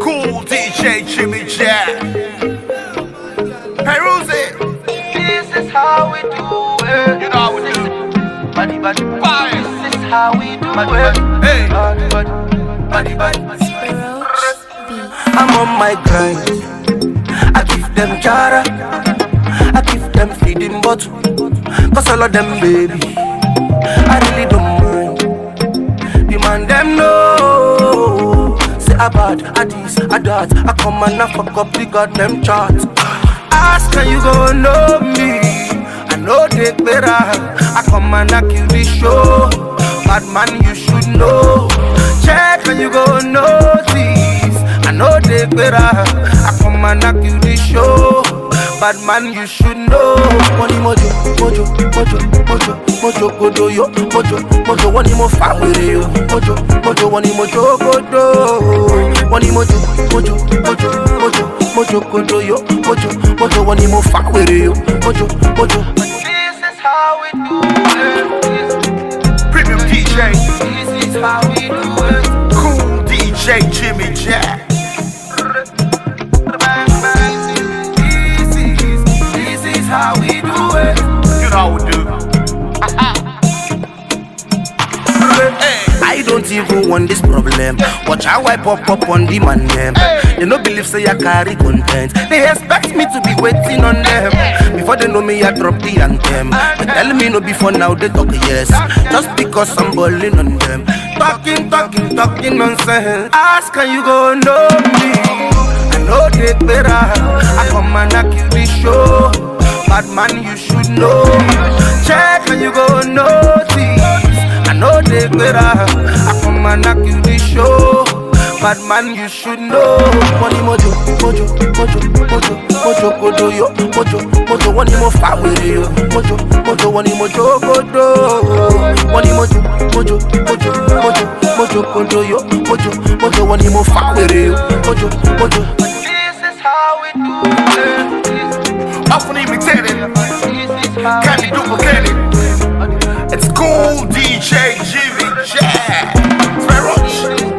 Cool DJ Jimmy Jack. Hey, Rosie. This is how we do it. You know how we do. Body, body, Fire. This is how we do it. body. Hey. Body, body, body, body. I'm on my grind. I give them jara. I give them feeding bottle. Cause all of them baby. I really don't I bad, I this, I that. I come and I fuck up the goddamn chart. Ask can you go know me? I know they better. I come and I kill the show. Bad man, you should know. Check and you go notice. I know they better. I come and I kill the show. Bad man, you should know. Money mojo, mojo, mojo, mojo, mojo, godo yo, mojo, mojo, wani mo fa were yo, mojo, mojo, wani mojo godo, wani mojo, mojo, mojo, mojo, mojo, godo yo, mojo, mojo, wani mo fa were yo, mojo, mojo. This is how we do it. Premium DJ. This is how we do it. Cool DJ Jimmy Jack. This is, this is how we do it. Don't even want this problem. Watch how I pop up on the man them. They no believe say I carry content. They expect me to be waiting on them. Before they know me, I drop the anthem. They tell me no before now they talk yes. Just because I'm balling on them. Talking, talking, talking nonsense. Ask can you go know me? I know they better. I come and I kill the show. Bad man, you should know. Check and you go notice. I know they better. I come knock you the show. Bad man, you should know. Money mojo, mojo, mojo, mojo, mojo, godo yo, mojo, mojo, wani mo fa were yo, mojo, mojo, wani mojo godo, wani mojo, mojo, mojo, mojo, mojo, godo yo, mojo, mojo, wani mo fa were yo, mojo, mojo. This is how we do it. Often imitated. This is how Can be duplicated. It's cool DJ Jimmy Jack. Thank you.